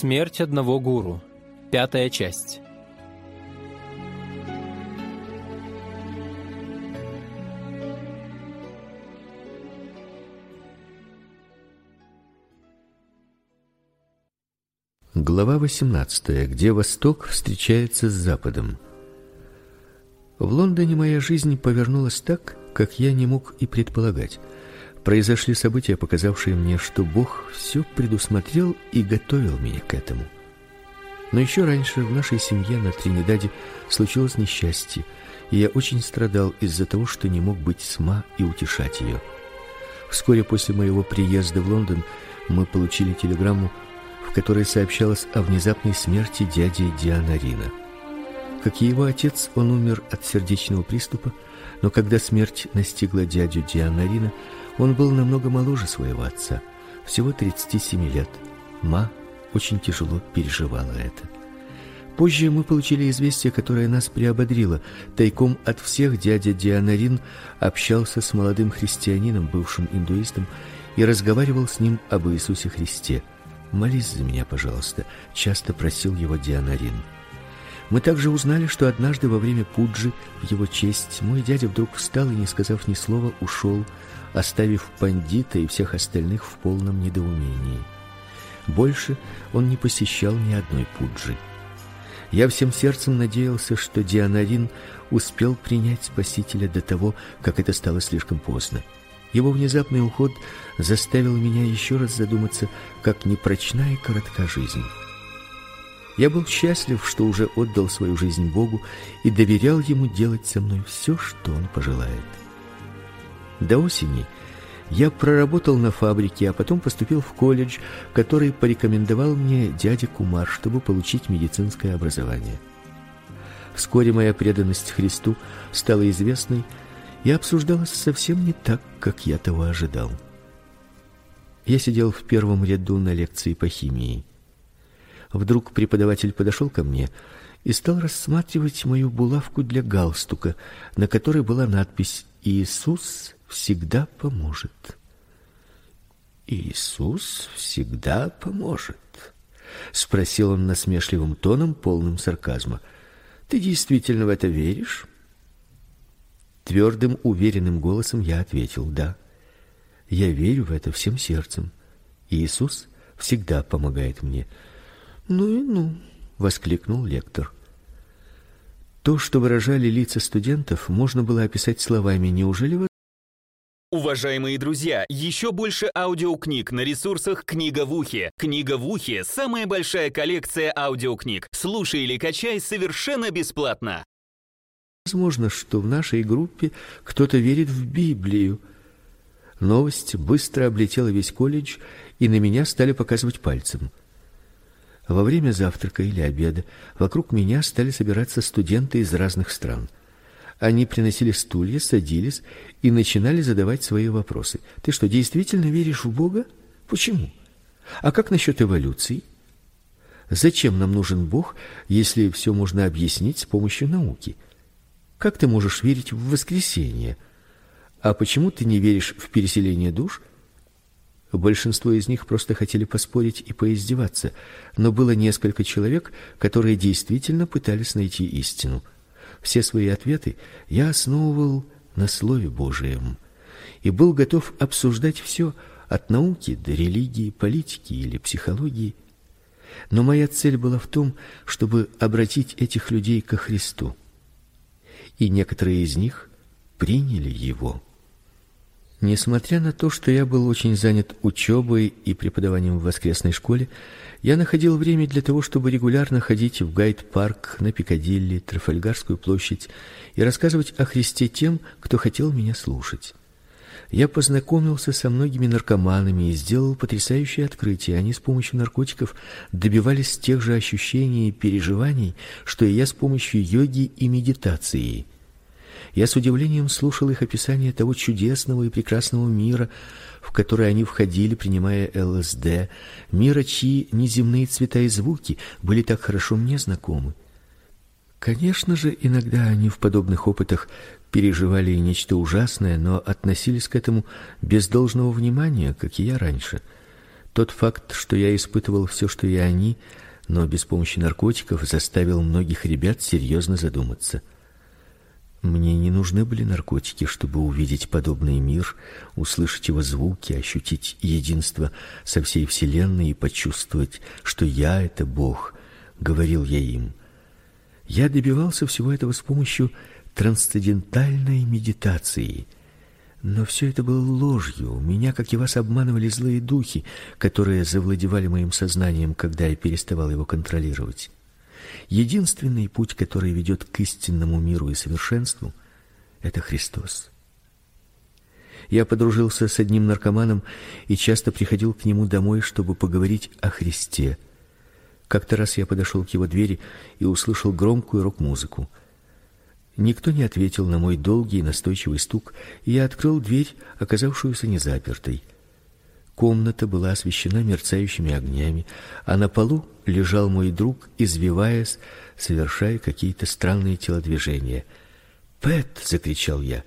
Смерть одного гуру. Пятая часть. Глава 18, где Восток встречается с Западом. В Лондоне моя жизнь повернулась так, как я не мог и предполагать произошли события, показавшие мне, что Бог все предусмотрел и готовил меня к этому. Но еще раньше в нашей семье на Тринидаде случилось несчастье, и я очень страдал из-за того, что не мог быть с ма и утешать ее. Вскоре после моего приезда в Лондон мы получили телеграмму, в которой сообщалось о внезапной смерти дяди Дианарина. Как и его отец, он умер от сердечного приступа, но когда смерть настигла дядю Дианарина, он был намного моложе своего отца, всего 37 лет. Ма очень тяжело переживала это. Позже мы получили известие, которое нас приободрило. Тайком от всех дядя Дианарин общался с молодым христианином, бывшим индуистом, и разговаривал с ним об Иисусе Христе. "Молись за меня, пожалуйста", часто просил его Дианарин. Мы также узнали, что однажды во время пуджи в его честь мой дядя вдруг встал и, не сказав ни слова, ушел, оставив пандита и всех остальных в полном недоумении. Больше он не посещал ни одной пуджи. Я всем сердцем надеялся, что Дианарин успел принять Спасителя до того, как это стало слишком поздно. Его внезапный уход заставил меня еще раз задуматься, как непрочна и коротка жизнь. Я был счастлив, что уже отдал свою жизнь Богу и доверял ему делать со мной все, что он пожелает. До осени я проработал на фабрике, а потом поступил в колледж, который порекомендовал мне дядя Кумар, чтобы получить медицинское образование. Вскоре моя преданность Христу стала известной и обсуждалась совсем не так, как я того ожидал. Я сидел в первом ряду на лекции по химии. Вдруг преподаватель подошел ко мне и стал рассматривать мою булавку для галстука, на которой была надпись Иисус всегда поможет. Иисус всегда поможет, спросил он насмешливым тоном, полным сарказма. Ты действительно в это веришь? Твердым, уверенным голосом я ответил: "Да. Я верю в это всем сердцем. Иисус всегда помогает мне". "Ну и ну", воскликнул лектор. То, что выражали лица студентов, можно было описать словами: "Неужели вы Уважаемые друзья, еще больше аудиокниг на ресурсах «Книга в ухе». «Книга в ухе» — самая большая коллекция аудиокниг. Слушай или качай совершенно бесплатно. Возможно, что в нашей группе кто-то верит в Библию. Новость быстро облетела весь колледж, и на меня стали показывать пальцем. Во время завтрака или обеда вокруг меня стали собираться студенты из разных стран. Они приносили стулья, садились и начинали задавать свои вопросы. Ты что, действительно веришь в Бога? Почему? А как насчет эволюции? Зачем нам нужен Бог, если все можно объяснить с помощью науки? Как ты можешь верить в воскресение? А почему ты не веришь в переселение душ? Большинство из них просто хотели поспорить и поиздеваться, но было несколько человек, которые действительно пытались найти истину. Все свои ответы я основывал на слове Божьем и был готов обсуждать все от науки до религии, политики или психологии. Но моя цель была в том, чтобы обратить этих людей ко Христу. И некоторые из них приняли его. Несмотря на то, что я был очень занят учебой и преподаванием в воскресной школе, я находил время для того, чтобы регулярно ходить в Гайд-парк, на Пикадилли, Трафальгарскую площадь и рассказывать о Христе тем, кто хотел меня слушать. Я познакомился со многими наркоманами и сделал потрясающее открытие. Они с помощью наркотиков добивались тех же ощущений и переживаний, что и я с помощью йоги и медитации. Я с удивлением слушал их описание того чудесного и прекрасного мира, в который они входили, принимая ЛСД, мира, чьи неземные цвета и звуки были так хорошо мне знакомы. Конечно же, иногда они в подобных опытах переживали нечто ужасное, но относились к этому без должного внимания, как и я раньше. Тот факт, что я испытывал все, что и они, но без помощи наркотиков, заставил многих ребят серьезно задуматься. Мне не нужны были наркотики, чтобы увидеть подобный мир, услышать его звуки, ощутить единство со всей вселенной и почувствовать, что я это Бог, говорил я им. Я добивался всего этого с помощью трансцендентальной медитации. Но все это было ложью. Меня, как и вас, обманывали злые духи, которые завладевали моим сознанием, когда я переставал его контролировать. Единственный путь, который ведет к истинному миру и совершенству это Христос. Я подружился с одним наркоманом и часто приходил к нему домой, чтобы поговорить о Христе. Как-то раз я подошел к его двери и услышал громкую рок-музыку. Никто не ответил на мой долгий и настойчивый стук, и я открыл дверь, оказавшуюся незапертой. Комната была освещена мерцающими огнями, а на полу лежал мой друг, извиваясь, совершая какие-то странные телодвижения. "Пэт!" закричал я.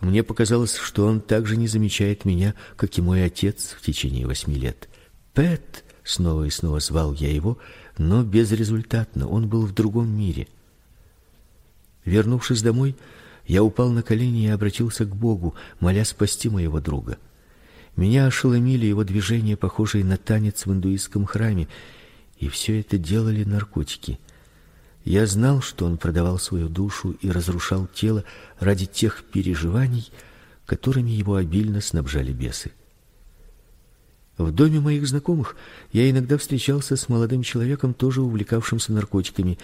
Мне показалось, что он также не замечает меня, как и мой отец в течение восьми лет. "Пэт!" снова и снова звал я его, но безрезультатно. Он был в другом мире. Вернувшись домой, я упал на колени и обратился к Богу, моля спасти моего друга. Меня ошеломили его движения, похожие на танец в индуистском храме, и все это делали наркотики. Я знал, что он продавал свою душу и разрушал тело ради тех переживаний, которыми его обильно снабжали бесы. В доме моих знакомых я иногда встречался с молодым человеком, тоже увлекавшимся наркотиками.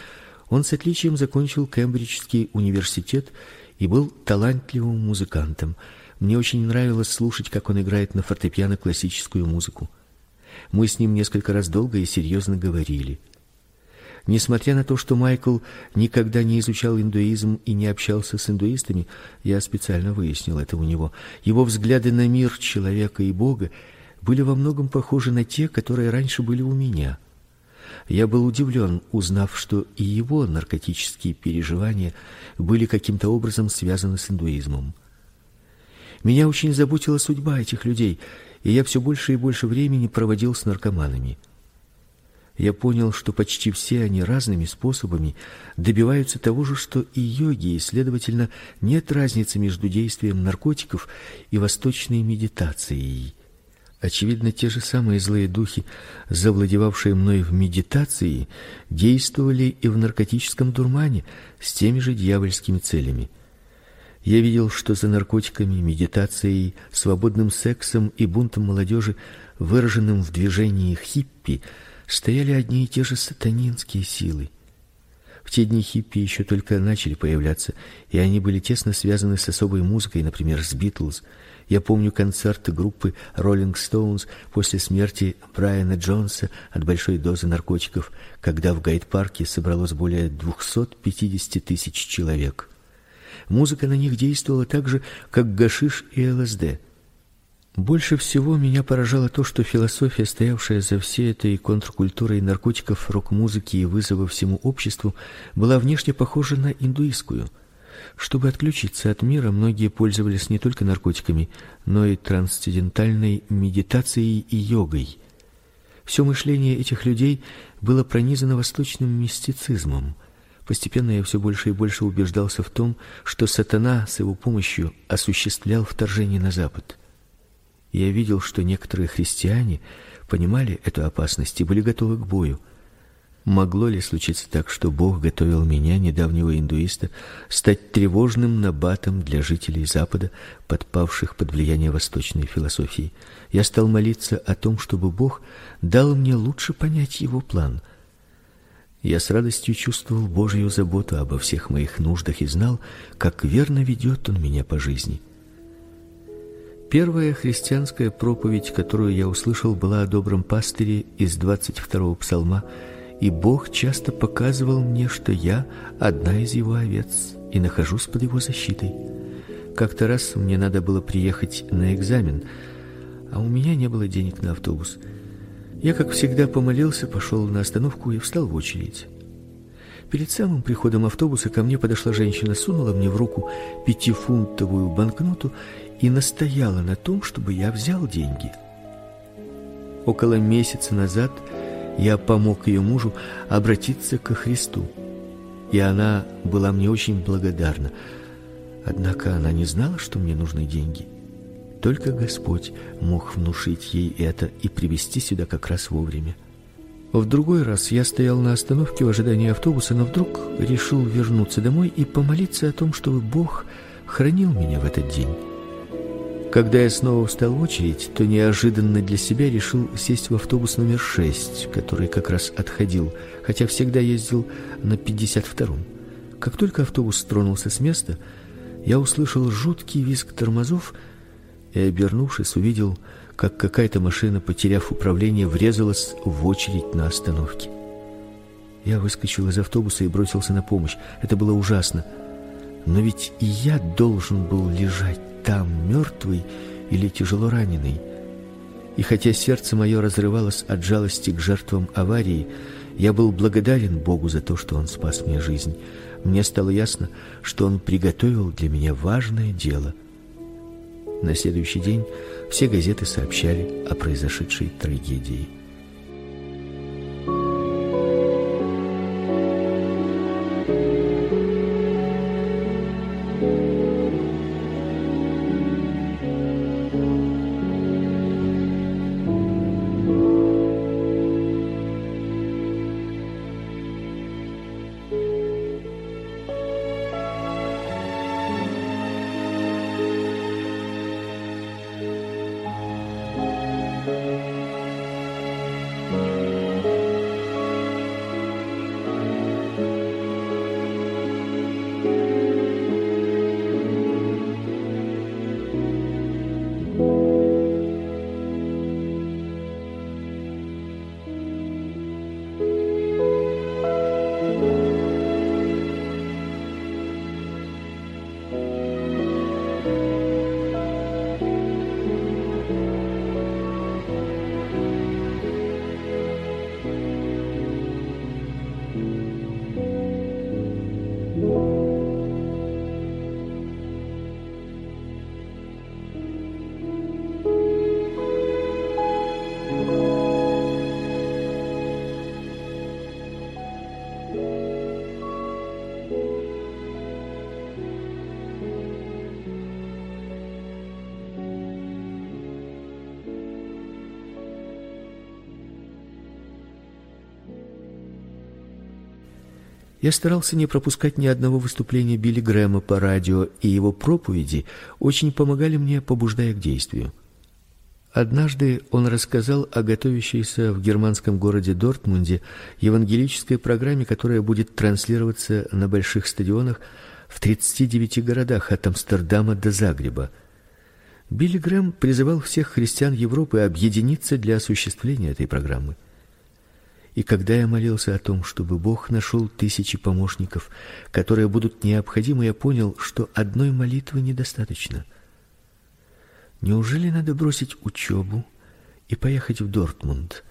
Он с отличием закончил Кембриджский университет и был талантливым музыкантом. Мне очень нравилось слушать, как он играет на фортепиано классическую музыку. Мы с ним несколько раз долго и серьезно говорили. Несмотря на то, что Майкл никогда не изучал индуизм и не общался с индуистами, я специально выяснил это у него. Его взгляды на мир человека и Бога были во многом похожи на те, которые раньше были у меня. Я был удивлен, узнав, что и его наркотические переживания были каким-то образом связаны с индуизмом. Меня очень заботила судьба этих людей, и я все больше и больше времени проводил с наркоманами. Я понял, что почти все они разными способами добиваются того же, что и йоги, и, следовательно, нет разницы между действием наркотиков и восточной медитацией. Очевидно, те же самые злые духи, завладевавшие мной в медитации, действовали и в наркотическом дурмане с теми же дьявольскими целями. Я видел, что за наркотиками, медитацией, свободным сексом и бунтом молодежи, выраженным в движении хиппи, стояли одни и те же сатанинские силы. В те дни хиппи еще только начали появляться, и они были тесно связаны с особой музыкой, например, с Битлз. Я помню концерт группы Rolling Stones после смерти Брайана Джонса от большой дозы наркотиков, когда в Гайд-парке собралось более 250 тысяч человек. Музыка на них действовала так же, как гашиш и ЛСД. Больше всего меня поражало то, что философия, стоявшая за всей этой контркультурой наркотиков, рок-музыки и вызова всему обществу, была внешне похожа на индуистскую – чтобы отключиться от мира, многие пользовались не только наркотиками, но и трансцендентальной медитацией и йогой. Все мышление этих людей было пронизано восточным мистицизмом. Постепенно я все больше и больше убеждался в том, что сатана с его помощью осуществлял вторжение на запад. Я видел, что некоторые христиане понимали эту опасность и были готовы к бою. Могло ли случиться так, что Бог готовил меня, недавнего индуиста, стать тревожным набатом для жителей Запада, подпавших под влияние восточной философии? Я стал молиться о том, чтобы Бог дал мне лучше понять его план. Я с радостью чувствовал Божью заботу обо всех моих нуждах и знал, как верно ведет он меня по жизни. Первая христианская проповедь, которую я услышал, была о добром пастыре из 22-го псалма и Бог часто показывал мне, что я одна из его овец и нахожусь под его защитой. Как-то раз мне надо было приехать на экзамен, а у меня не было денег на автобус. Я, как всегда, помолился, пошел на остановку и встал в очередь. Перед самым приходом автобуса ко мне подошла женщина, сунула мне в руку пятифунтовую банкноту и настояла на том, чтобы я взял деньги. Около месяца назад я помог ее мужу обратиться ко Христу. И она была мне очень благодарна. Однако она не знала, что мне нужны деньги. Только Господь мог внушить ей это и привести сюда как раз вовремя. В другой раз я стоял на остановке в ожидании автобуса, но вдруг решил вернуться домой и помолиться о том, чтобы Бог хранил меня в этот день. Когда я снова встал в очередь, то неожиданно для себя решил сесть в автобус номер 6, который как раз отходил, хотя всегда ездил на 52-м. Как только автобус тронулся с места, я услышал жуткий визг тормозов и, обернувшись, увидел, как какая-то машина, потеряв управление, врезалась в очередь на остановке. Я выскочил из автобуса и бросился на помощь. Это было ужасно. Но ведь и я должен был лежать там мертвый или тяжело раненый. И хотя сердце мое разрывалось от жалости к жертвам аварии, я был благодарен Богу за то, что он спас мне жизнь. Мне стало ясно, что он приготовил для меня важное дело. На следующий день все газеты сообщали о произошедшей трагедии. Я старался не пропускать ни одного выступления Билли Грэма по радио, и его проповеди очень помогали мне, побуждая к действию. Однажды он рассказал о готовящейся в германском городе Дортмунде евангелической программе, которая будет транслироваться на больших стадионах в 39 городах от Амстердама до Загреба. Билли Грэм призывал всех христиан Европы объединиться для осуществления этой программы. И когда я молился о том, чтобы Бог нашел тысячи помощников, которые будут необходимы, я понял, что одной молитвы недостаточно. Неужели надо бросить учебу и поехать в Дортмунд?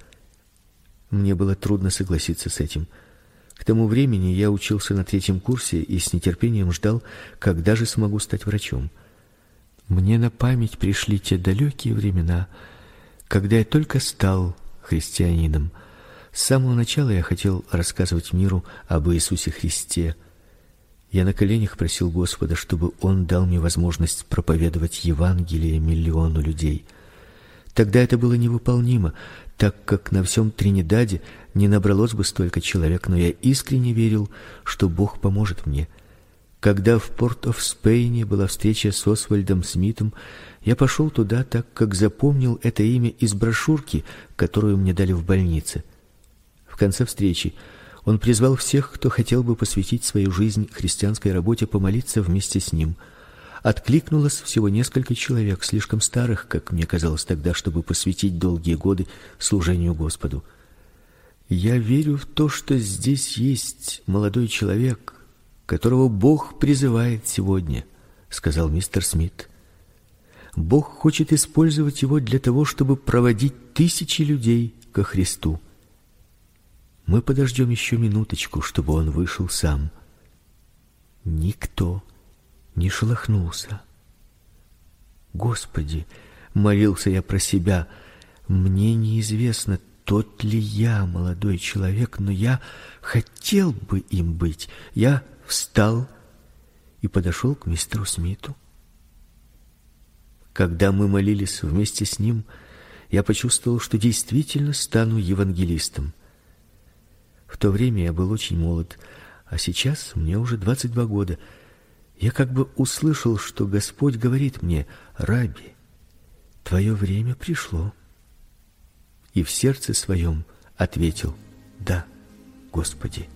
Мне было трудно согласиться с этим. К тому времени я учился на третьем курсе и с нетерпением ждал, когда же смогу стать врачом. Мне на память пришли те далекие времена, когда я только стал христианином. С самого начала я хотел рассказывать миру об Иисусе Христе. Я на коленях просил Господа, чтобы он дал мне возможность проповедовать Евангелие миллиону людей. Тогда это было невыполнимо, так как на всем Тринидаде не набралось бы столько человек, но я искренне верил, что Бог поможет мне. Когда в Порт-оф-Спейне была встреча с Освальдом Смитом, я пошел туда, так как запомнил это имя из брошюрки, которую мне дали в больнице конце встречи он призвал всех, кто хотел бы посвятить свою жизнь христианской работе, помолиться вместе с ним. Откликнулось всего несколько человек, слишком старых, как мне казалось тогда, чтобы посвятить долгие годы служению Господу. Я верю в то, что здесь есть молодой человек, которого Бог призывает сегодня, сказал мистер Смит. Бог хочет использовать его для того, чтобы проводить тысячи людей ко Христу. Мы подождем еще минуточку, чтобы он вышел сам. Никто не шелохнулся. Господи, молился я про себя, Мне неизвестно, тот ли я молодой человек, но я хотел бы им быть. Я встал и подошел к мистеру Смиту. Когда мы молились вместе с ним, я почувствовал, что действительно стану евангелистом. В то время я был очень молод, а сейчас мне уже 22 года. Я как бы услышал, что Господь говорит мне: "Раби, твое время пришло". И в сердце своем ответил: "Да, Господи".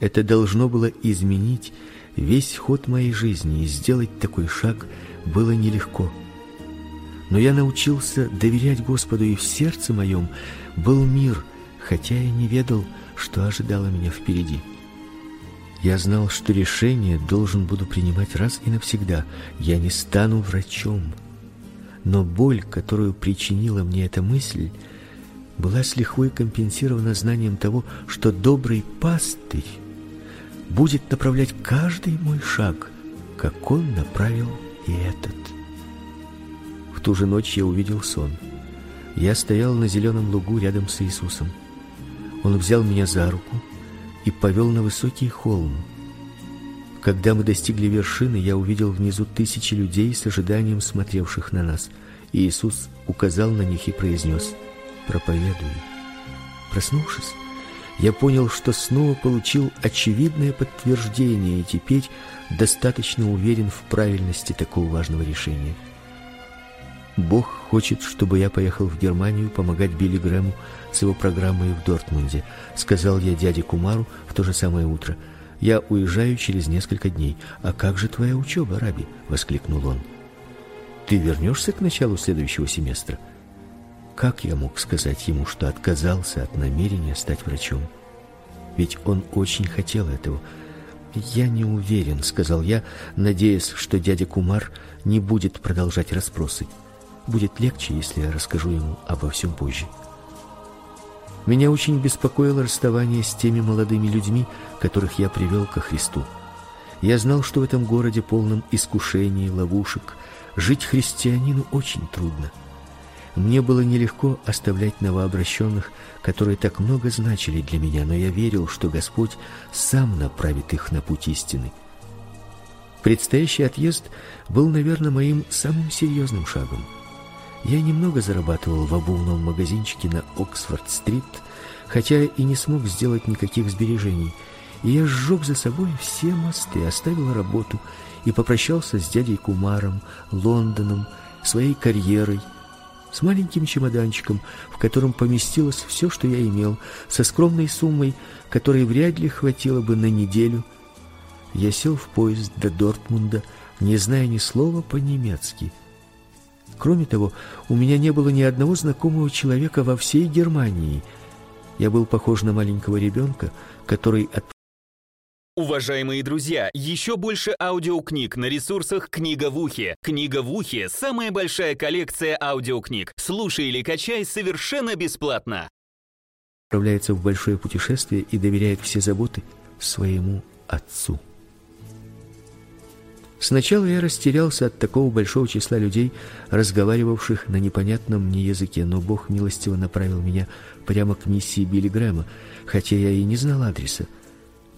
Это должно было изменить весь ход моей жизни, и сделать такой шаг было нелегко. Но я научился доверять Господу, и в сердце моем был мир, хотя я не ведал, что ожидало меня впереди. Я знал, что решение должен буду принимать раз и навсегда. Я не стану врачом. Но боль, которую причинила мне эта мысль, была с лихвой компенсирована знанием того, что добрый пастырь будет направлять каждый мой шаг, как он направил и этот. В ту же ночь я увидел сон. Я стоял на зеленом лугу рядом с Иисусом. Он взял меня за руку и повел на высокий холм. Когда мы достигли вершины, я увидел внизу тысячи людей с ожиданием смотревших на нас. И Иисус указал на них и произнес: "Проповедуй". Проснувшись, я понял, что снова получил очевидное подтверждение и теперь достаточно уверен в правильности такого важного решения. Бог хочет, чтобы я поехал в Германию помогать Билли Грэму с его программой в Дортмунде, сказал я дяде Кумару в то же самое утро. Я уезжаю через несколько дней. А как же твоя учеба, Раби? воскликнул он. Ты вернешься к началу следующего семестра? Как я мог сказать ему, что отказался от намерения стать врачом? Ведь он очень хотел этого. Я не уверен, сказал я, надеясь, что дядя Кумар не будет продолжать расспросы. Будет легче, если я расскажу ему обо всем позже. Меня очень беспокоило расставание с теми молодыми людьми, которых я привел ко Христу. Я знал, что в этом городе полном искушений, ловушек, жить христианину очень трудно. Мне было нелегко оставлять новообращенных, которые так много значили для меня, но я верил, что Господь сам направит их на путь истины. Предстоящий отъезд был, наверное, моим самым серьезным шагом. Я немного зарабатывал в обувном магазинчике на Оксфорд-стрит, хотя и не смог сделать никаких сбережений. И я сжег за собой все мосты, оставил работу и попрощался с дядей Кумаром, Лондоном, своей карьерой, с маленьким чемоданчиком, в котором поместилось все, что я имел, со скромной суммой, которой вряд ли хватило бы на неделю. Я сел в поезд до Дортмунда, не зная ни слова по-немецки. Кроме того, у меня не было ни одного знакомого человека во всей Германии. Я был похож на маленького ребенка, который от Уважаемые друзья, еще больше аудиокниг на ресурсах «Книга в ухе». «Книга в ухе» — самая большая коллекция аудиокниг. Слушай или качай совершенно бесплатно. Отправляется в большое путешествие и доверяет все заботы своему отцу. Сначала я растерялся от такого большого числа людей, разговаривавших на непонятном мне языке, но Бог милостиво направил меня прямо к миссии Билли Грэма, хотя я и не знал адреса.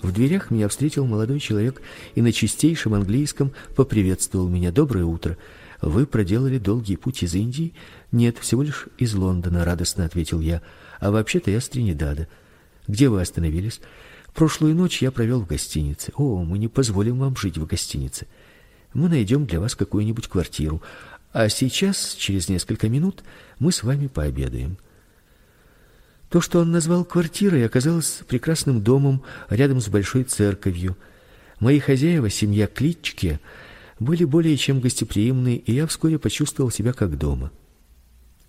В дверях меня встретил молодой человек и на чистейшем английском поприветствовал меня: "Доброе утро. Вы проделали долгий путь из Индии?" "Нет, всего лишь из Лондона", радостно ответил я. "А вообще-то я с Тринидада. Где вы остановились?" "Прошлую ночь я провел в гостинице". "О, мы не позволим вам жить в гостинице" мы найдем для вас какую-нибудь квартиру. А сейчас, через несколько минут, мы с вами пообедаем. То, что он назвал квартирой, оказалось прекрасным домом рядом с большой церковью. Мои хозяева, семья Клитчке, были более чем гостеприимны, и я вскоре почувствовал себя как дома.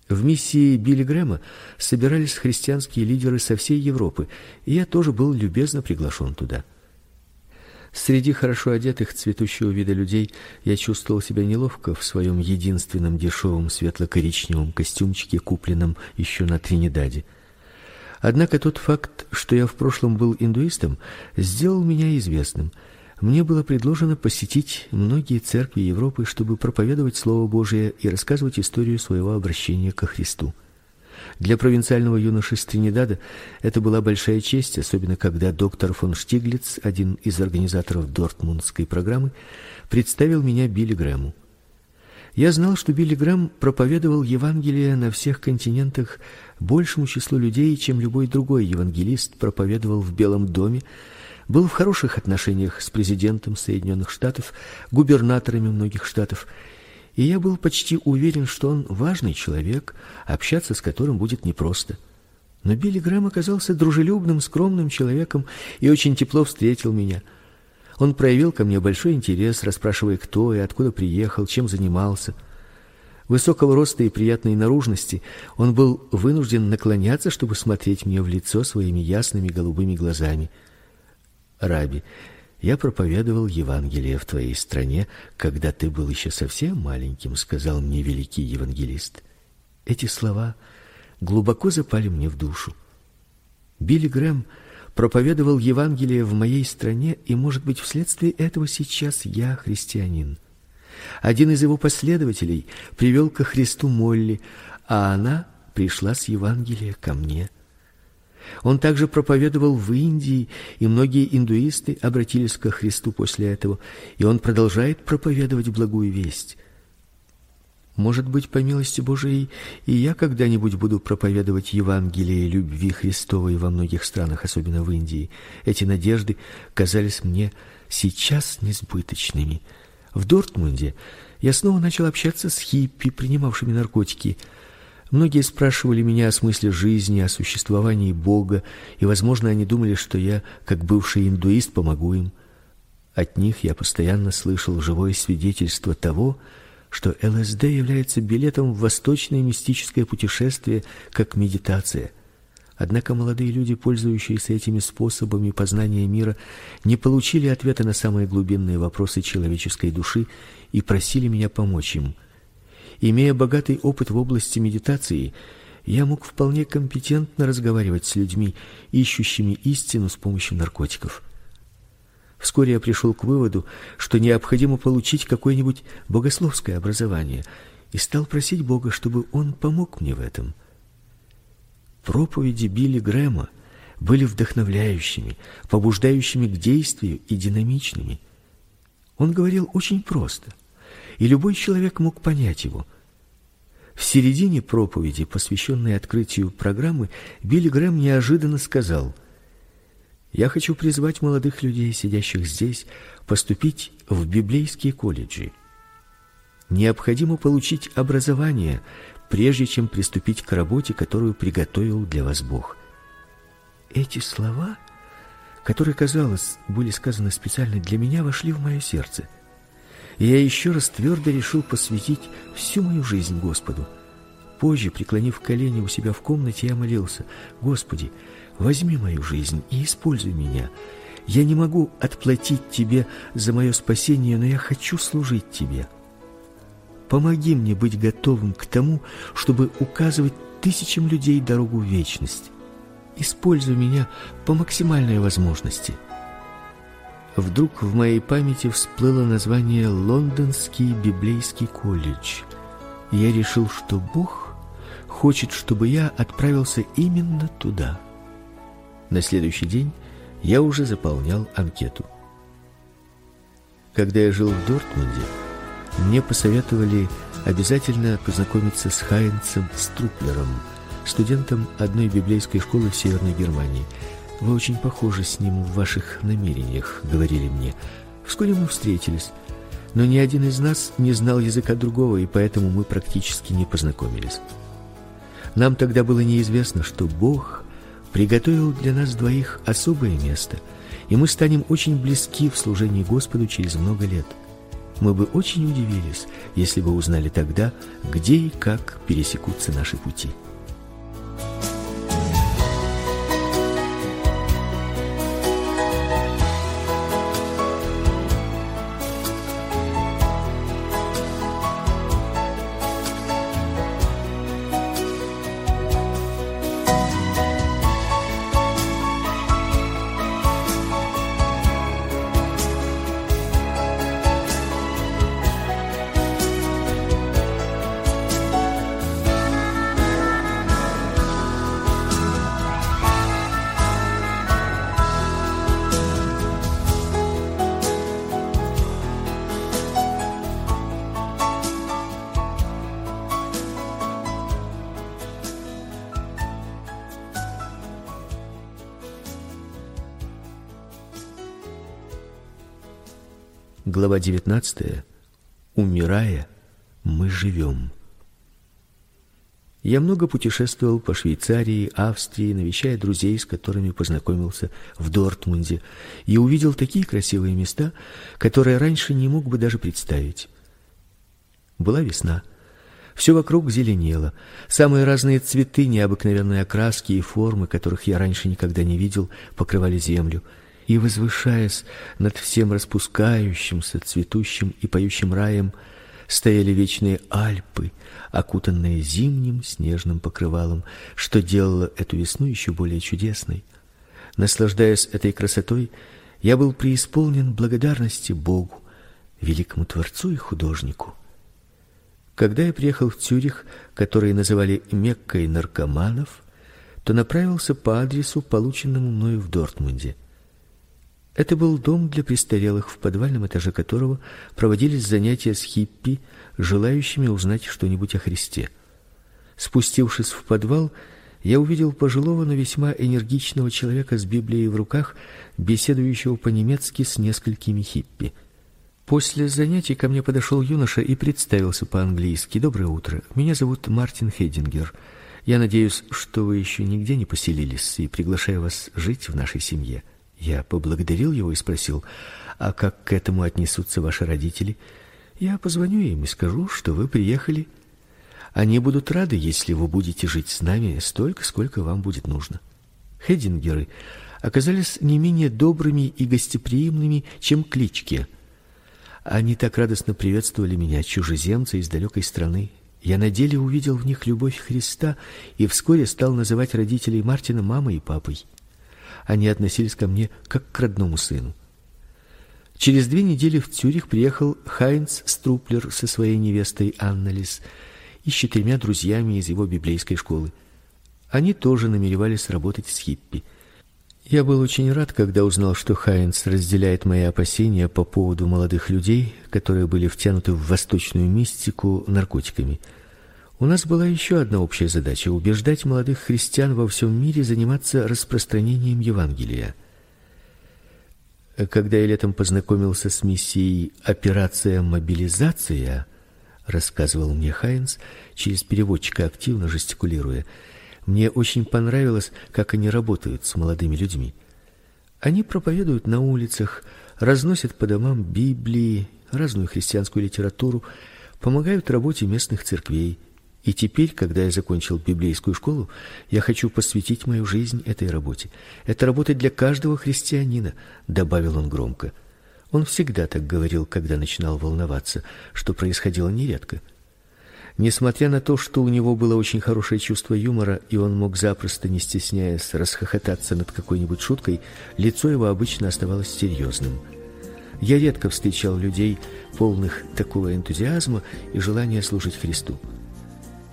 В миссии Билли Грэма собирались христианские лидеры со всей Европы, и я тоже был любезно приглашен туда. Среди хорошо одетых цветущего вида людей я чувствовал себя неловко в своем единственном дешевом светло-коричневом костюмчике, купленном еще на Тринидаде. Однако тот факт, что я в прошлом был индуистом, сделал меня известным. мне было предложено посетить многие церкви Европы, чтобы проповедовать слово Божие и рассказывать историю своего обращения ко Христу. Для провинциального юноши из Тринидада это была большая честь, особенно когда доктор фон Штиглиц, один из организаторов Дортмундской программы, представил меня Билли Грэму. Я знал, что Билли Грэм проповедовал Евангелие на всех континентах большему числу людей, чем любой другой евангелист проповедовал в Белом доме, был в хороших отношениях с президентом Соединенных Штатов, губернаторами многих штатов и я был почти уверен, что он важный человек, общаться с которым будет непросто. Но Билли Грэм оказался дружелюбным, скромным человеком и очень тепло встретил меня. Он проявил ко мне большой интерес, расспрашивая, кто я, откуда приехал, чем занимался. Высокого роста и приятной наружности, он был вынужден наклоняться, чтобы смотреть мне в лицо своими ясными голубыми глазами. Раби, я проповедовал Евангелие в твоей стране, когда ты был еще совсем маленьким, сказал мне великий евангелист. Эти слова глубоко запали мне в душу. Билли Грэм проповедовал Евангелие в моей стране, и, может быть, вследствие этого сейчас я христианин. Один из его последователей привел ко Христу Молли, а она пришла с Евангелия ко мне. Он также проповедовал в Индии, и многие индуисты обратились ко Христу после этого, и он продолжает проповедовать благую весть. Может быть, по милости Божией, и я когда-нибудь буду проповедовать Евангелие любви Христовой во многих странах, особенно в Индии. Эти надежды казались мне сейчас несбыточными. В Дортмунде я снова начал общаться с хиппи, принимавшими наркотики. Многие спрашивали меня о смысле жизни, о существовании Бога, и, возможно, они думали, что я, как бывший индуист, помогу им. От них я постоянно слышал живое свидетельство того, что ЛСД является билетом в восточное мистическое путешествие, как медитация. Однако молодые люди, пользующиеся этими способами познания мира, не получили ответа на самые глубинные вопросы человеческой души и просили меня помочь им – Имея богатый опыт в области медитации, я мог вполне компетентно разговаривать с людьми, ищущими истину с помощью наркотиков. Вскоре я пришел к выводу, что необходимо получить какое-нибудь богословское образование, и стал просить Бога, чтобы он помог мне в этом. Проповеди Билли Грэма были вдохновляющими, побуждающими к действию и динамичными. Он говорил очень просто – и любой человек мог понять его. В середине проповеди, посвященной открытию программы, Билли Грэм неожиданно сказал: "Я хочу призвать молодых людей, сидящих здесь, поступить в библейские колледжи. Необходимо получить образование, прежде чем приступить к работе, которую приготовил для вас Бог". Эти слова, которые, казалось, были сказаны специально для меня, вошли в мое сердце я еще раз твердо решил посвятить всю мою жизнь Господу. Позже, преклонив колени у себя в комнате, я молился: "Господи, возьми мою жизнь и используй меня. Я не могу отплатить тебе за мое спасение, но я хочу служить тебе. Помоги мне быть готовым к тому, чтобы указывать тысячам людей дорогу в вечность. Используй меня по максимальной возможности". Вдруг в моей памяти всплыло название Лондонский библейский колледж. Я решил, что Бог хочет, чтобы я отправился именно туда. На следующий день я уже заполнял анкету. Когда я жил в Дортмунде, мне посоветовали обязательно познакомиться с Хайнцем Струплером, студентом одной библейской школы в Северной Германии – вы очень похожи с ним в ваших намерениях, говорили мне. Вскоре мы встретились, но ни один из нас не знал языка другого, и поэтому мы практически не познакомились. Нам тогда было неизвестно, что Бог приготовил для нас двоих особое место, и мы станем очень близки в служении Господу через много лет. Мы бы очень удивились, если бы узнали тогда, где и как пересекутся наши пути. Глава 19. Умирая, мы живем. Я много путешествовал по Швейцарии, Австрии, навещая друзей, с которыми познакомился в Дортмунде, и увидел такие красивые места, которые раньше не мог бы даже представить. Была весна. Все вокруг зеленело. Самые разные цветы, необыкновенные окраски и формы, которых я раньше никогда не видел, покрывали землю и возвышаясь над всем распускающимся, цветущим и поющим раем, стояли вечные Альпы, окутанные зимним снежным покрывалом, что делало эту весну еще более чудесной. Наслаждаясь этой красотой, я был преисполнен благодарности Богу, великому творцу и художнику. Когда я приехал в Цюрих, который называли Меккой наркоманов, то направился по адресу, полученному мною в Дортмунде. Это был дом для престарелых, в подвальном этаже которого проводились занятия с хиппи, желающими узнать что-нибудь о Христе. Спустившись в подвал, я увидел пожилого, но весьма энергичного человека с Библией в руках, беседующего по-немецки с несколькими хиппи. После занятий ко мне подошел юноша и представился по-английски: "Доброе утро. Меня зовут Мартин Хедингер. Я надеюсь, что вы еще нигде не поселились, и приглашаю вас жить в нашей семье". Я поблагодарил его и спросил: "А как к этому отнесутся ваши родители?" "Я позвоню им и скажу, что вы приехали. Они будут рады, если вы будете жить с нами столько, сколько вам будет нужно". Хедингеры оказались не менее добрыми и гостеприимными, чем клички. Они так радостно приветствовали меня, чужеземца из далекой страны. Я на деле увидел в них любовь Христа и вскоре стал называть родителей Мартина мамой и папой. Они относились ко мне как к родному сыну. Через две недели в Цюрих приехал Хайнц Струплер со своей невестой Анналис и четырьмя друзьями из его библейской школы. Они тоже намеревались работать с хиппи. Я был очень рад, когда узнал, что Хайнц разделяет мои опасения по поводу молодых людей, которые были втянуты в восточную мистику наркотиками. У нас была еще одна общая задача убеждать молодых христиан во всем мире заниматься распространением Евангелия. Когда я летом познакомился с миссией Операция мобилизация, рассказывал мне Хайнс через переводчика активно жестикулируя. Мне очень понравилось, как они работают с молодыми людьми. Они проповедуют на улицах, разносят по домам Библии, разную христианскую литературу, помогают работе местных церквей. И теперь, когда я закончил библейскую школу, я хочу посвятить мою жизнь этой работе. Это работа для каждого христианина, добавил он громко. Он всегда так говорил, когда начинал волноваться, что происходило нередко. Несмотря на то, что у него было очень хорошее чувство юмора, и он мог запросто, не стесняясь, расхохотаться над какой-нибудь шуткой, лицо его обычно оставалось серьезным. Я редко встречал людей, полных такого энтузиазма и желания служить Христу.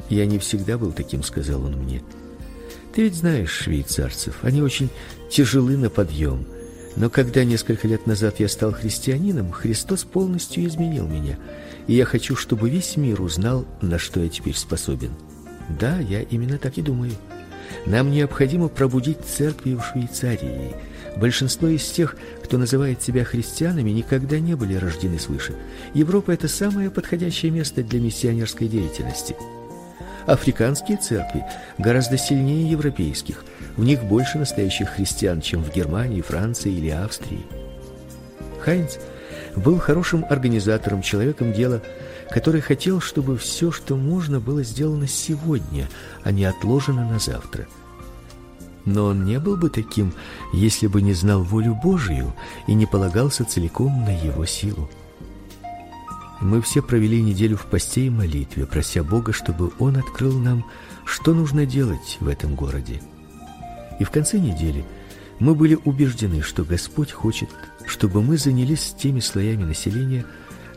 Я не всегда был таким, сказал он мне. Ты ведь знаешь швейцарцев, они очень тяжелы на подъем. Но когда несколько лет назад я стал христианином, Христос полностью изменил меня, и я хочу, чтобы весь мир узнал, на что я теперь способен. Да, я именно так и думаю. Нам необходимо пробудить церкви в Швейцарии. Большинство из тех, кто называет себя христианами, никогда не были рождены свыше. Европа это самое подходящее место для миссионерской деятельности. Африканские церкви гораздо сильнее европейских. В них больше настоящих христиан, чем в Германии, Франции или Австрии. Хайнц был хорошим организатором, человеком дела, который хотел, чтобы все, что можно, было сделано сегодня, а не отложено на завтра. Но он не был бы таким, если бы не знал волю Божию и не полагался целиком на его силу. Мы все провели неделю в посте и молитве, прося Бога, чтобы он открыл нам, что нужно делать в этом городе. И в конце недели мы были убеждены, что Господь хочет, чтобы мы занялись теми слоями населения,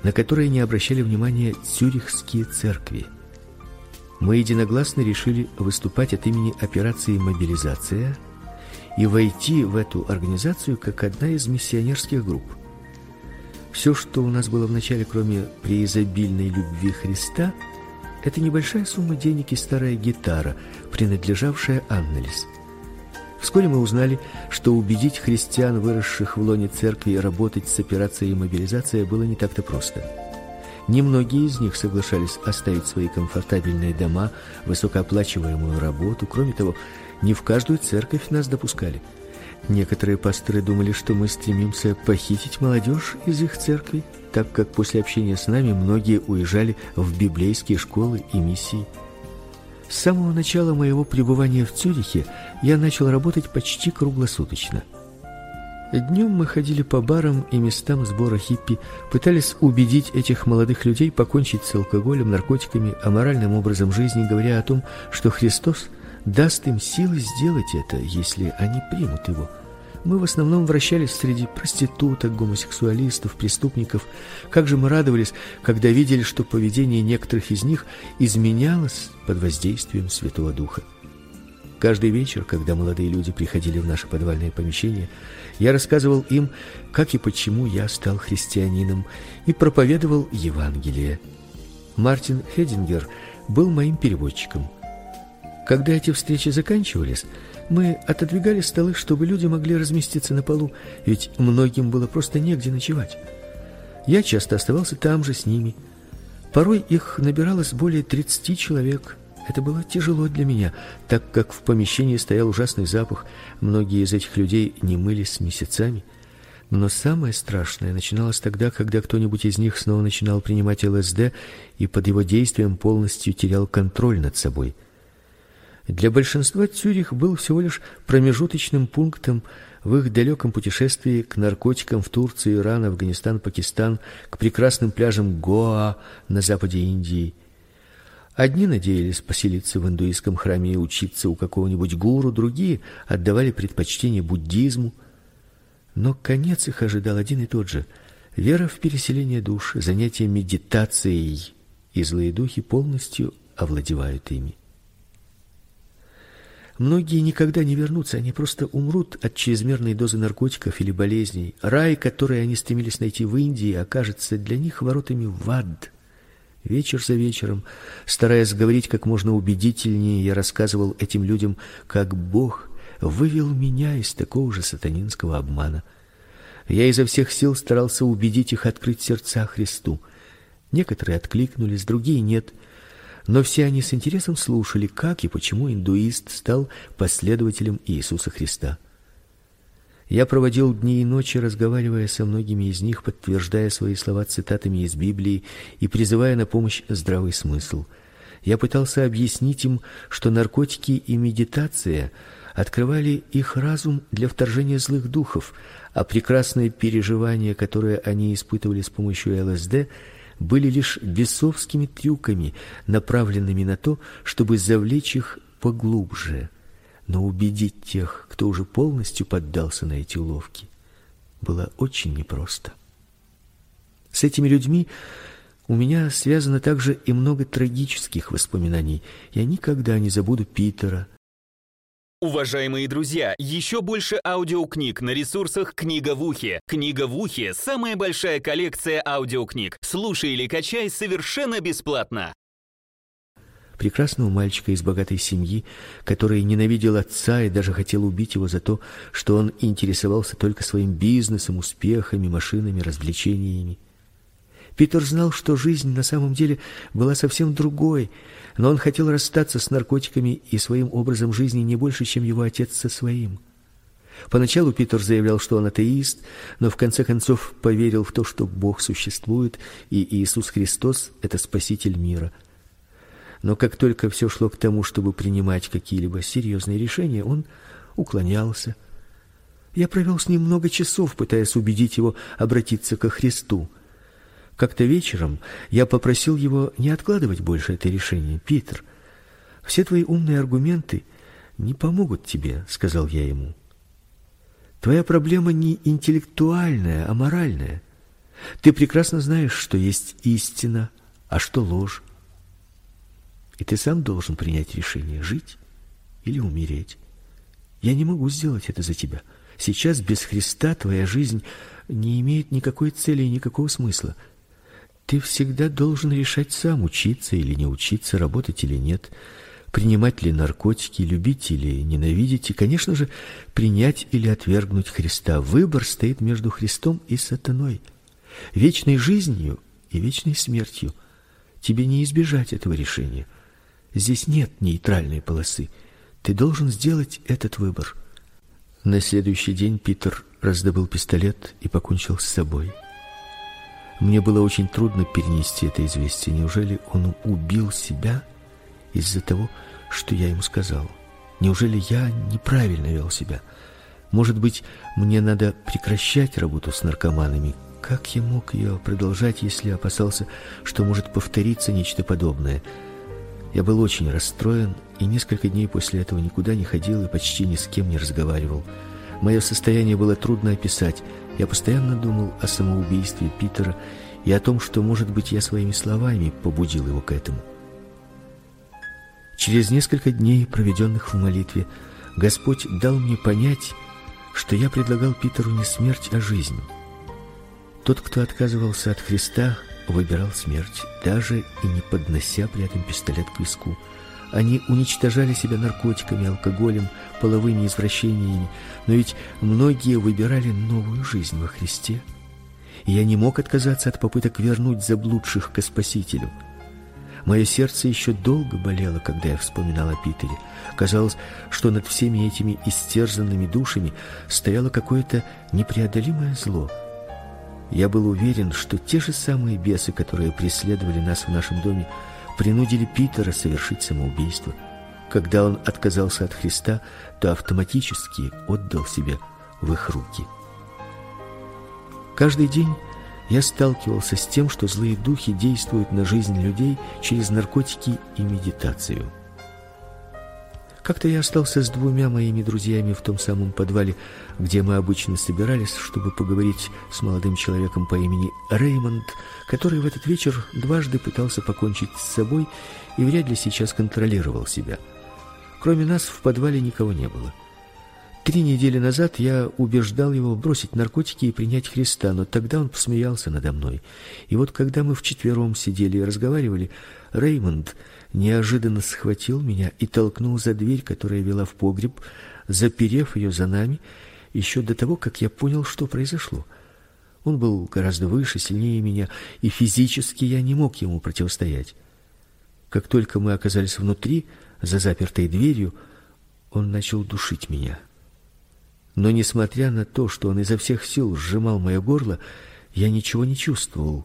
на которые не обращали внимания цюрихские церкви. Мы единогласно решили выступать от имени операции мобилизация и войти в эту организацию как одна из миссионерских групп. Все, что у нас было в начале, кроме преизобильной любви Христа, это небольшая сумма денег и старая гитара, принадлежавшая Аннелис. Вскоре мы узнали, что убедить христиан, выросших в лоне церкви, работать с операцией мобилизация было не так-то просто. Немногие из них соглашались оставить свои комфортабельные дома, высокооплачиваемую работу. Кроме того, не в каждую церковь нас допускали. Некоторые пасторы думали, что мы стремимся похитить молодежь из их церкви, так как после общения с нами многие уезжали в библейские школы и миссии. С самого начала моего пребывания в Цюрихе я начал работать почти круглосуточно – Днем мы ходили по барам и местам сбора хиппи, пытались убедить этих молодых людей покончить с алкоголем, наркотиками, аморальным образом жизни, говоря о том, что Христос даст им силы сделать это, если они примут его. Мы в основном вращались среди проституток, гомосексуалистов, преступников. Как же мы радовались, когда видели, что поведение некоторых из них изменялось под воздействием Святого Духа. Каждый вечер, когда молодые люди приходили в наше подвальное помещение, я рассказывал им, как и почему я стал христианином, и проповедовал Евангелие. Мартин Хедингер был моим переводчиком. Когда эти встречи заканчивались, мы отодвигали столы, чтобы люди могли разместиться на полу, ведь многим было просто негде ночевать. Я часто оставался там же с ними. Порой их набиралось более 30 человек. Это было тяжело для меня, так как в помещении стоял ужасный запах. Многие из этих людей не мылись месяцами. Но самое страшное начиналось тогда, когда кто-нибудь из них снова начинал принимать ЛСД и под его действием полностью терял контроль над собой. Для большинства Цюрих был всего лишь промежуточным пунктом в их далеком путешествии к наркотикам в Турции, Иран, Афганистан, Пакистан, к прекрасным пляжам Гоа на западе Индии – Одни надеялись поселиться в индуистском храме и учиться у какого-нибудь гуру, другие отдавали предпочтение буддизму. Но конец их ожидал один и тот же: вера в переселение душ, занятие медитацией, и злые духи полностью овладевают ими. Многие никогда не вернутся, они просто умрут от чрезмерной дозы наркотиков или болезней. Рай, который они стремились найти в Индии, окажется для них воротами в ад. Вечер за вечером, стараясь говорить как можно убедительнее, я рассказывал этим людям, как Бог вывел меня из такого же сатанинского обмана. Я изо всех сил старался убедить их открыть сердца Христу. Некоторые откликнулись, другие нет. Но все они с интересом слушали, как и почему индуист стал последователем Иисуса Христа. Я проводил дни и ночи, разговаривая со многими из них, подтверждая свои слова цитатами из Библии и призывая на помощь здравый смысл. Я пытался объяснить им, что наркотики и медитация открывали их разум для вторжения злых духов, а прекрасные переживания, которые они испытывали с помощью ЛСД, были лишь бесовскими трюками, направленными на то, чтобы завлечь их поглубже но убедить тех, кто уже полностью поддался на эти уловки, было очень непросто. С этими людьми у меня связано также и много трагических воспоминаний. Я никогда не забуду Питера. Уважаемые друзья, еще больше аудиокниг на ресурсах «Книга в ухе». «Книга в ухе» — самая большая коллекция аудиокниг. Слушай или качай совершенно бесплатно прекрасного мальчика из богатой семьи, который ненавидел отца и даже хотел убить его за то, что он интересовался только своим бизнесом, успехами, машинами, развлечениями. Питер знал, что жизнь на самом деле была совсем другой, но он хотел расстаться с наркотиками и своим образом жизни не больше, чем его отец со своим. Поначалу Питер заявлял, что он атеист, но в конце концов поверил в то, что Бог существует и Иисус Христос это спаситель мира – но как только все шло к тому, чтобы принимать какие-либо серьезные решения, он уклонялся. Я провел с ним много часов, пытаясь убедить его обратиться ко Христу. Как-то вечером я попросил его не откладывать больше это решение. Питер, все твои умные аргументы не помогут тебе, сказал я ему. Твоя проблема не интеллектуальная, а моральная. Ты прекрасно знаешь, что есть истина, а что ложь. И ты сам должен принять решение жить или умереть. Я не могу сделать это за тебя. Сейчас без Христа твоя жизнь не имеет никакой цели и никакого смысла. Ты всегда должен решать сам, учиться или не учиться, работать или нет. принимать ли наркотики, любить или ненавидеть, и, конечно же, принять или отвергнуть Христа. Выбор стоит между Христом и сатаной, вечной жизнью и вечной смертью. Тебе не избежать этого решения. Здесь нет нейтральной полосы. Ты должен сделать этот выбор. На следующий день Питер раздобыл пистолет и покончил с собой. Мне было очень трудно перенести это известие. Неужели он убил себя из-за того, что я ему сказал? Неужели я неправильно вел себя? Может быть, мне надо прекращать работу с наркоманами? Как я мог ее продолжать, если опасался, что может повториться нечто подобное? Я был очень расстроен и несколько дней после этого никуда не ходил и почти ни с кем не разговаривал. Мое состояние было трудно описать. Я постоянно думал о самоубийстве Питера и о том, что, может быть, я своими словами побудил его к этому. Через несколько дней, проведенных в молитве, Господь дал мне понять, что я предлагал Питеру не смерть, а жизнь. Тот, кто отказывался от Христа, выбирал смерть, даже и не поднося при этом пистолет к виску. Они уничтожали себя наркотиками, алкоголем, половыми извращениями, но ведь многие выбирали новую жизнь во Христе. И я не мог отказаться от попыток вернуть заблудших к Спасителю. Мое сердце еще долго болело, когда я вспоминал о Питере. Казалось, что над всеми этими истерзанными душами стояло какое-то непреодолимое зло. Я был уверен, что те же самые бесы, которые преследовали нас в нашем доме, принудили Питера совершить самоубийство. Когда он отказался от Христа, то автоматически отдал себя в их руки. Каждый день я сталкивался с тем, что злые духи действуют на жизнь людей через наркотики и медитацию. Как-то я остался с двумя моими друзьями в том самом подвале, где мы обычно собирались, чтобы поговорить с молодым человеком по имени Реймонд, который в этот вечер дважды пытался покончить с собой и вряд ли сейчас контролировал себя. Кроме нас в подвале никого не было. Три недели назад я убеждал его бросить наркотики и принять Христа, но тогда он посмеялся надо мной. И вот когда мы вчетвером сидели и разговаривали, Реймонд неожиданно схватил меня и толкнул за дверь, которая вела в погреб, заперев ее за нами, еще до того, как я понял, что произошло. Он был гораздо выше, сильнее меня, и физически я не мог ему противостоять. Как только мы оказались внутри, за запертой дверью, он начал душить меня. Но несмотря на то, что он изо всех сил сжимал мое горло, я ничего не чувствовал.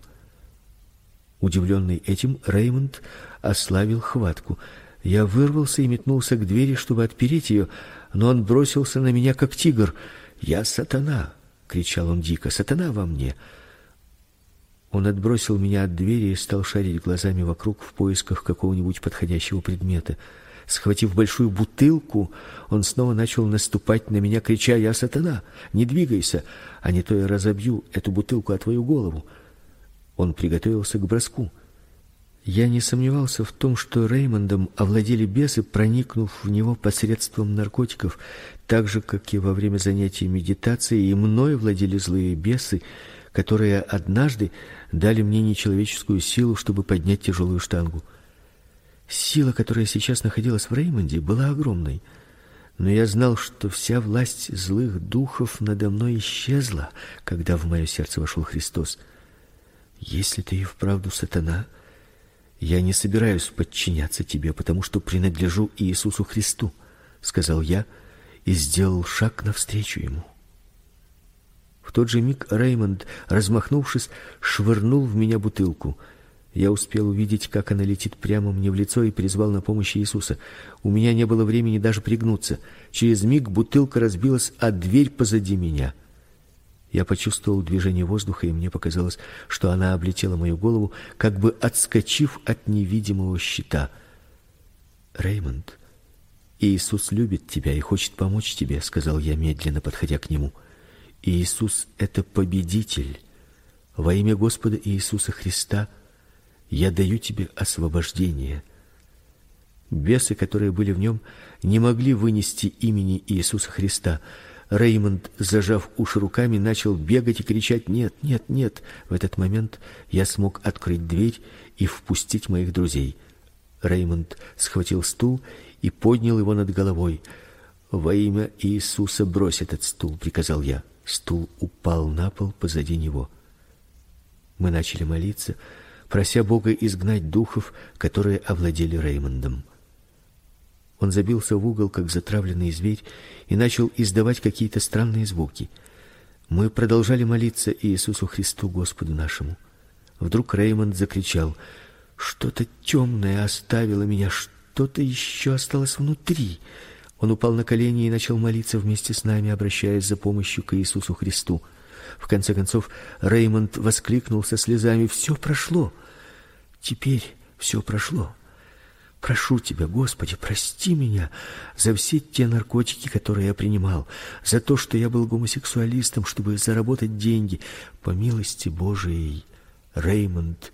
Удивленный этим, Реймонд ослабил хватку. Я вырвался и метнулся к двери, чтобы отпереть ее, но он бросился на меня как тигр. "Я сатана!" кричал он дико. "Сатана во мне!" Он отбросил меня от двери и стал шарить глазами вокруг в поисках какого-нибудь подходящего предмета. Схватив большую бутылку, он снова начал наступать на меня, крича: "Я сатана! Не двигайся, а не то я разобью эту бутылку о твою голову!" Он приготовился к броску. Я не сомневался в том, что Реймондом овладели бесы, проникнув в него посредством наркотиков, так же как и во время занятий медитацией, и мной владели злые бесы, которые однажды дали мне нечеловеческую силу, чтобы поднять тяжелую штангу. Сила, которая сейчас находилась в Реймонде, была огромной. Но я знал, что вся власть злых духов надо мной исчезла, когда в мое сердце вошел Христос. Если ты и вправду сатана, я не собираюсь подчиняться тебе, потому что принадлежу Иисусу Христу, сказал я и сделал шаг навстречу ему. В тот же миг Реймонд, размахнувшись, швырнул в меня бутылку. Я успел увидеть, как она летит прямо мне в лицо и призвал на помощь Иисуса. У меня не было времени даже пригнуться. Через миг бутылка разбилась о дверь позади меня. Я почувствовал движение воздуха, и мне показалось, что она облетела мою голову, как бы отскочив от невидимого щита. Реймонд, Иисус любит тебя и хочет помочь тебе, сказал я медленно, подходя к нему. Иисус это победитель. Во имя Господа Иисуса Христа я даю тебе освобождение. Бесы, которые были в нем, не могли вынести имени Иисуса Христа. Реймонд, зажав уши руками, начал бегать и кричать: "Нет, нет, нет!" В этот момент я смог открыть дверь и впустить моих друзей. Реймонд схватил стул и поднял его над головой. Во имя Иисуса брось этот стул, приказал я. Стул упал на пол позади него. Мы начали молиться, прося Бога изгнать духов, которые овладели Реймондом. Он забился в угол, как затравленный зверь, и начал издавать какие-то странные звуки. Мы продолжали молиться Иисусу Христу, Господу нашему. Вдруг Реймонд закричал: "Что-то темное оставило меня, что-то еще осталось внутри". Он упал на колени и начал молиться вместе с нами, обращаясь за помощью к Иисусу Христу. В конце концов Реймонд воскликнул со слезами: "Все прошло. Теперь все прошло. Прошу тебя, Господи, прости меня за все те наркотики, которые я принимал, за то, что я был гомосексуалистом, чтобы заработать деньги. По милости Божией, Реймонд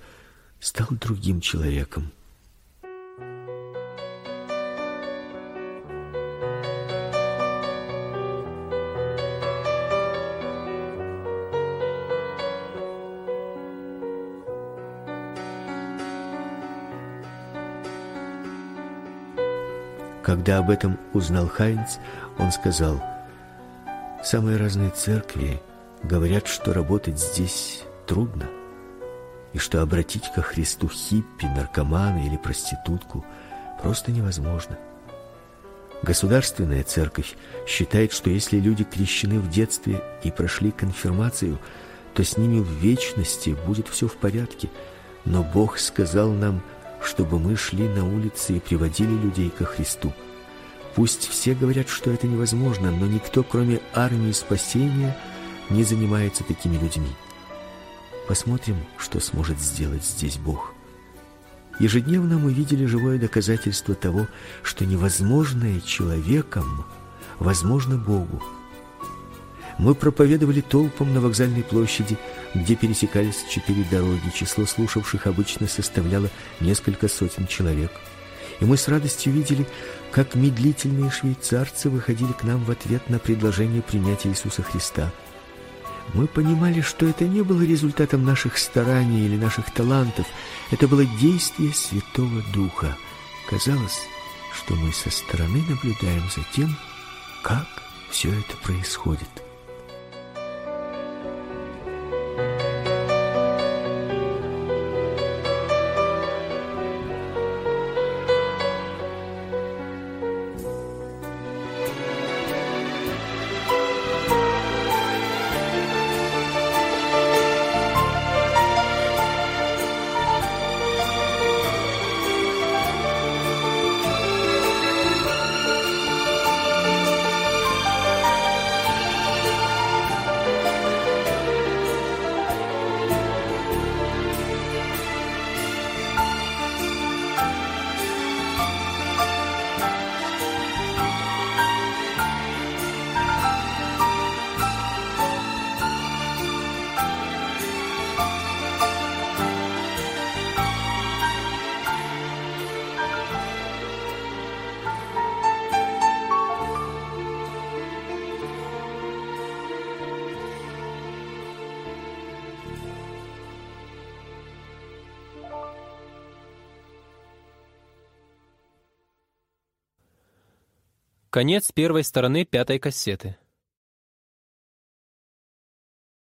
стал другим человеком. Когда об этом узнал Хайнц, он сказал: "Самые разные церкви говорят, что работать здесь трудно, и что обратить ко Христу хиппи, наркомана или проститутку просто невозможно. Государственная церковь считает, что если люди крещены в детстве и прошли конфирмацию, то с ними в вечности будет все в порядке. Но Бог сказал нам, чтобы мы шли на улицы и приводили людей ко Христу. Пусть все говорят, что это невозможно, но никто, кроме армии спасения, не занимается такими людьми. Посмотрим, что сможет сделать здесь Бог. Ежедневно мы видели живое доказательство того, что невозможное человеком возможно Богу. Мы проповедовали толпам на вокзальной площади, где пересекались четыре дороги. Число слушавших обычно составляло несколько сотен человек. И мы с радостью видели, как медлительные швейцарцы выходили к нам в ответ на предложение принять Иисуса Христа. Мы понимали, что это не было результатом наших стараний или наших талантов, это было действие Святого Духа. Казалось, что мы со стороны наблюдаем за тем, как все это происходит. Конец первой стороны пятой кассеты.